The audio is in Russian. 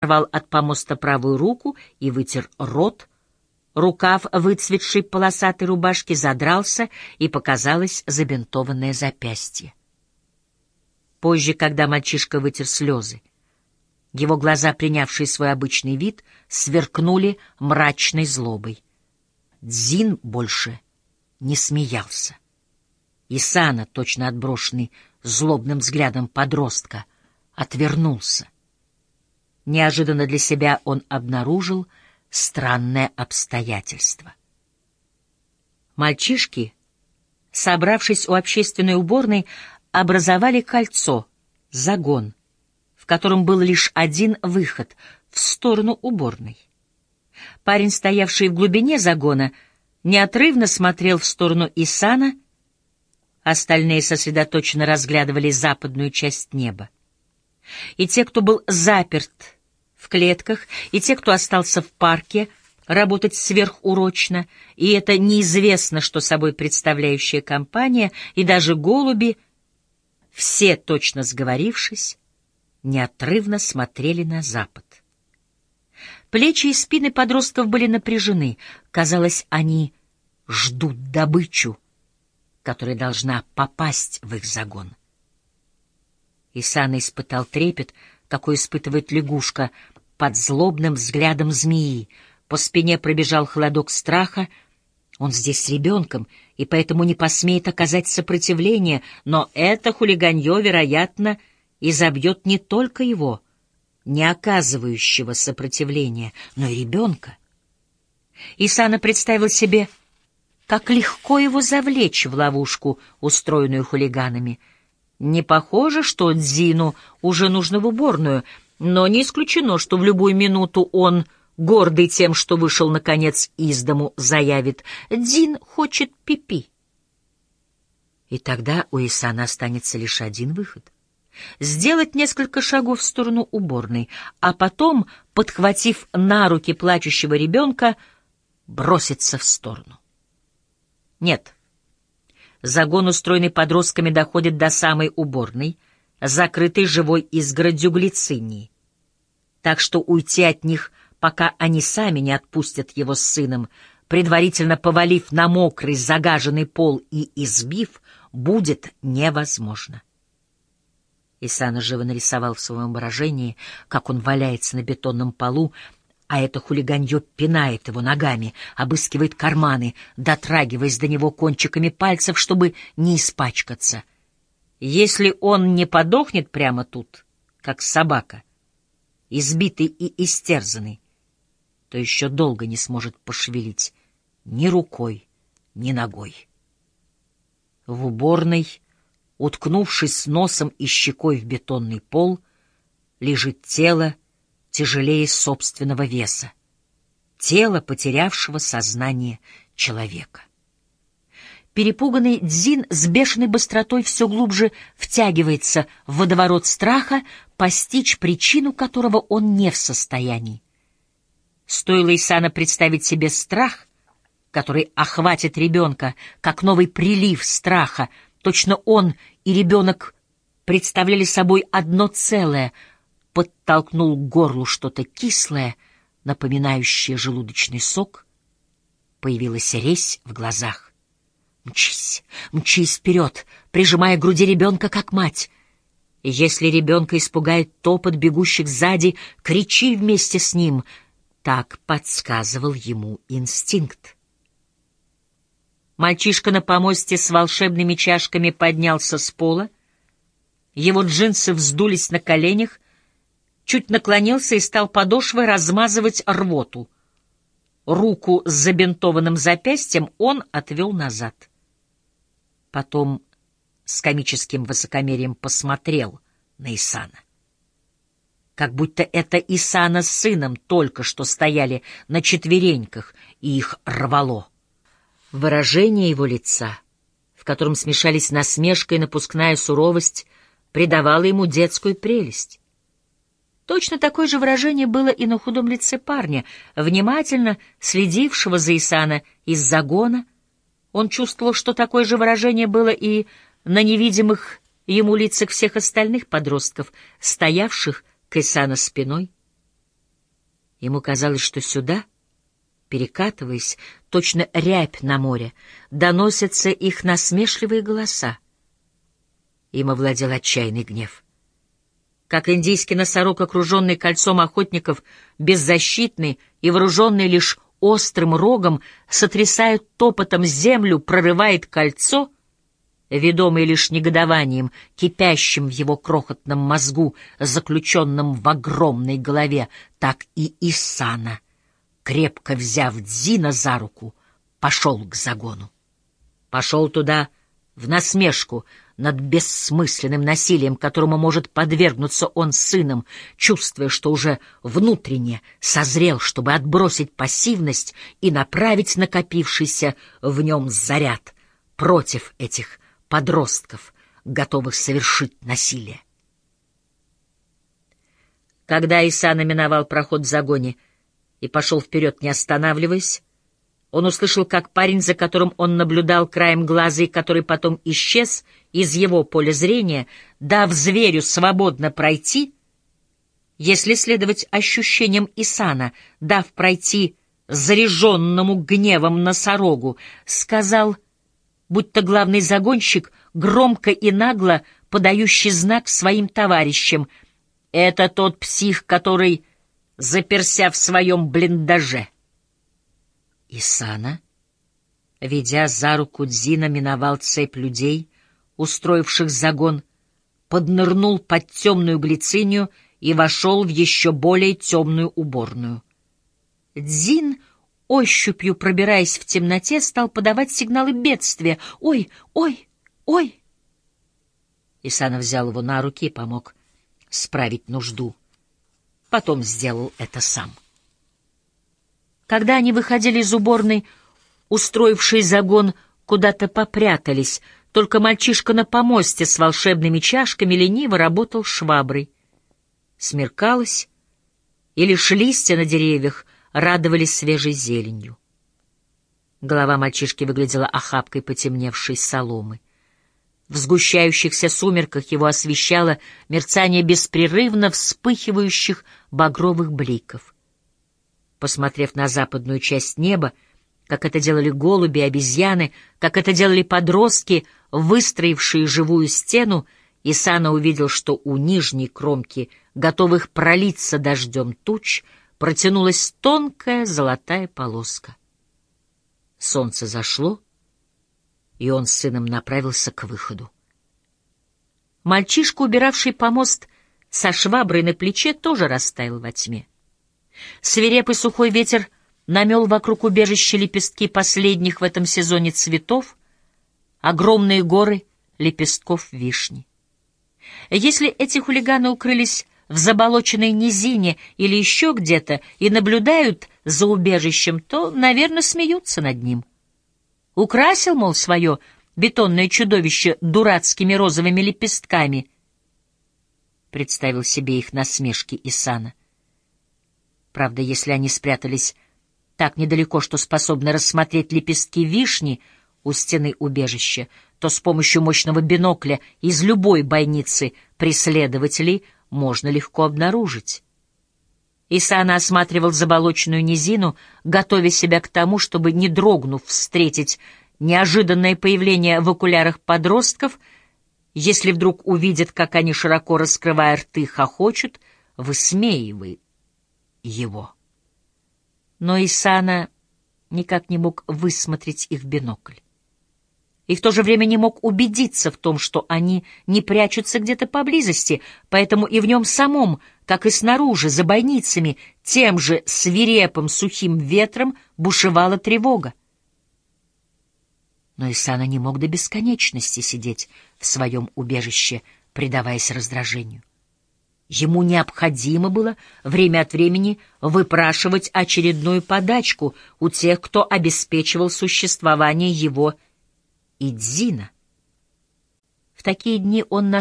оторвал от помоста правую руку и вытер рот. Рукав выцветшей полосатой рубашки задрался, и показалось забинтованное запястье. Позже, когда мальчишка вытер слезы, его глаза, принявшие свой обычный вид, сверкнули мрачной злобой. Дзин больше не смеялся. Исана, точно отброшенный злобным взглядом подростка, отвернулся. Неожиданно для себя он обнаружил странное обстоятельство. Мальчишки, собравшись у общественной уборной, образовали кольцо, загон, в котором был лишь один выход — в сторону уборной. Парень, стоявший в глубине загона, неотрывно смотрел в сторону Исана, остальные сосредоточенно разглядывали западную часть неба. И те, кто был заперт в клетках, и те, кто остался в парке, работать сверхурочно, и это неизвестно, что собой представляющая компания, и даже голуби, все, точно сговорившись, неотрывно смотрели на запад. Плечи и спины подростков были напряжены. Казалось, они ждут добычу, которая должна попасть в их загон. Исана испытал трепет, какой испытывает лягушка, под злобным взглядом змеи. По спине пробежал холодок страха. Он здесь с ребенком, и поэтому не посмеет оказать сопротивление, но это хулиганье, вероятно, изобьет не только его — не оказывающего сопротивления, но и ребенка. Исана представил себе, как легко его завлечь в ловушку, устроенную хулиганами. Не похоже, что Дзину уже нужно в уборную, но не исключено, что в любую минуту он, гордый тем, что вышел, наконец, из дому, заявит «Дзин хочет пипи». -пи». И тогда у Исана останется лишь один выход — сделать несколько шагов в сторону уборной, а потом, подхватив на руки плачущего ребенка, броситься в сторону. Нет. Загон, устроенный подростками, доходит до самой уборной, закрытой живой изгородью глицинии. Так что уйти от них, пока они сами не отпустят его с сыном, предварительно повалив на мокрый загаженный пол и избив, будет невозможно. Исана живо нарисовал в своем выражении, как он валяется на бетонном полу, а это хулиганье пинает его ногами, обыскивает карманы, дотрагиваясь до него кончиками пальцев, чтобы не испачкаться. Если он не подохнет прямо тут, как собака, избитый и истерзанный, то еще долго не сможет пошевелить ни рукой, ни ногой. В уборной уткнувшись носом и щекой в бетонный пол, лежит тело тяжелее собственного веса, тело потерявшего сознание человека. Перепуганный Дзин с бешеной быстротой все глубже втягивается в водоворот страха, постичь причину которого он не в состоянии. Стоило Исана представить себе страх, который охватит ребенка, как новый прилив страха, точно он и ребенок представляли собой одно целое, подтолкнул к горлу что-то кислое, напоминающее желудочный сок. Появилась резь в глазах. Мчись, мчись вперед, прижимая к груди ребенка, как мать. И если ребенка испугает топот бегущих сзади, кричи вместе с ним. Так подсказывал ему инстинкт. Мальчишка на помосте с волшебными чашками поднялся с пола. Его джинсы вздулись на коленях, чуть наклонился и стал подошвой размазывать рвоту. Руку с забинтованным запястьем он отвел назад. Потом с комическим высокомерием посмотрел на Исана. Как будто это Исана с сыном только что стояли на четвереньках, и их рвало. Выражение его лица, в котором смешались насмешка и напускная суровость, придавало ему детскую прелесть. Точно такое же выражение было и на худом лице парня, внимательно следившего за Исана из загона. Он чувствовал, что такое же выражение было и на невидимых ему лицах всех остальных подростков, стоявших к Исана спиной. Ему казалось, что сюда, перекатываясь, точно рябь на море, доносятся их насмешливые голоса. Им овладел отчаянный гнев. Как индийский носорог, окруженный кольцом охотников, беззащитный и вооруженный лишь острым рогом, сотрясает топотом землю, прорывает кольцо, ведомый лишь негодованием, кипящим в его крохотном мозгу, заключенном в огромной голове, так и Исана, крепко взяв Дзина за руку, пошел к загону. Пошел туда в насмешку над бессмысленным насилием, которому может подвергнуться он сыном, чувствуя, что уже внутренне созрел, чтобы отбросить пассивность и направить накопившийся в нем заряд против этих подростков, готовых совершить насилие. Когда Иса наминовал проход в загоне и пошел вперед, не останавливаясь, он услышал, как парень, за которым он наблюдал краем глаза и который потом исчез из его поля зрения, дав зверю свободно пройти, если следовать ощущениям Исана, дав пройти заряженному гневом носорогу, сказал, будто главный загонщик, громко и нагло подающий знак своим товарищам, «Это тот псих, который заперся в своем блиндаже». Исана, ведя за руку Дзина, миновал цепь людей, устроивших загон, поднырнул под темную глицинию и вошел в еще более темную уборную. Дзин, ощупью пробираясь в темноте, стал подавать сигналы бедствия. «Ой, ой, ой!» Исана взял его на руки и помог справить нужду. Потом сделал это сам. Когда они выходили из уборной, устроивший загон куда-то попрятались, только мальчишка на помосте с волшебными чашками лениво работал шваброй. Смеркалось, и лишь листья на деревьях радовались свежей зеленью. Голова мальчишки выглядела охапкой потемневшей соломы. В сгущающихся сумерках его освещало мерцание беспрерывно вспыхивающих багровых бликов. Посмотрев на западную часть неба, как это делали голуби обезьяны, как это делали подростки, выстроившие живую стену, Исана увидел, что у нижней кромки, готовых пролиться дождем туч, протянулась тонкая золотая полоска. Солнце зашло, и он с сыном направился к выходу. Мальчишка, убиравший помост со шваброй на плече, тоже растаял во тьме. Свирепый сухой ветер намел вокруг убежища лепестки последних в этом сезоне цветов, огромные горы лепестков вишни. Если эти хулиганы укрылись в заболоченной низине или еще где-то и наблюдают за убежищем, то, наверное, смеются над ним. Украсил, мол, свое бетонное чудовище дурацкими розовыми лепестками. Представил себе их насмешки Исана. Правда, если они спрятались так недалеко, что способны рассмотреть лепестки вишни у стены убежища, то с помощью мощного бинокля из любой бойницы преследователей можно легко обнаружить. Исана осматривал заболоченную низину, готовя себя к тому, чтобы, не дрогнув, встретить неожиданное появление в окулярах подростков, если вдруг увидит, как они, широко раскрывая рты, хохочут, высмеивает его. Но Исана никак не мог высмотреть их в бинокль. И в то же время не мог убедиться в том, что они не прячутся где-то поблизости, поэтому и в нем самом, как и снаружи, за бойницами, тем же свирепым сухим ветром бушевала тревога. Но Исана не мог до бесконечности сидеть в своем убежище, предаваясь раздражению. Ему необходимо было время от времени выпрашивать очередную подачку у тех, кто обеспечивал существование его и Дзина. В такие дни он на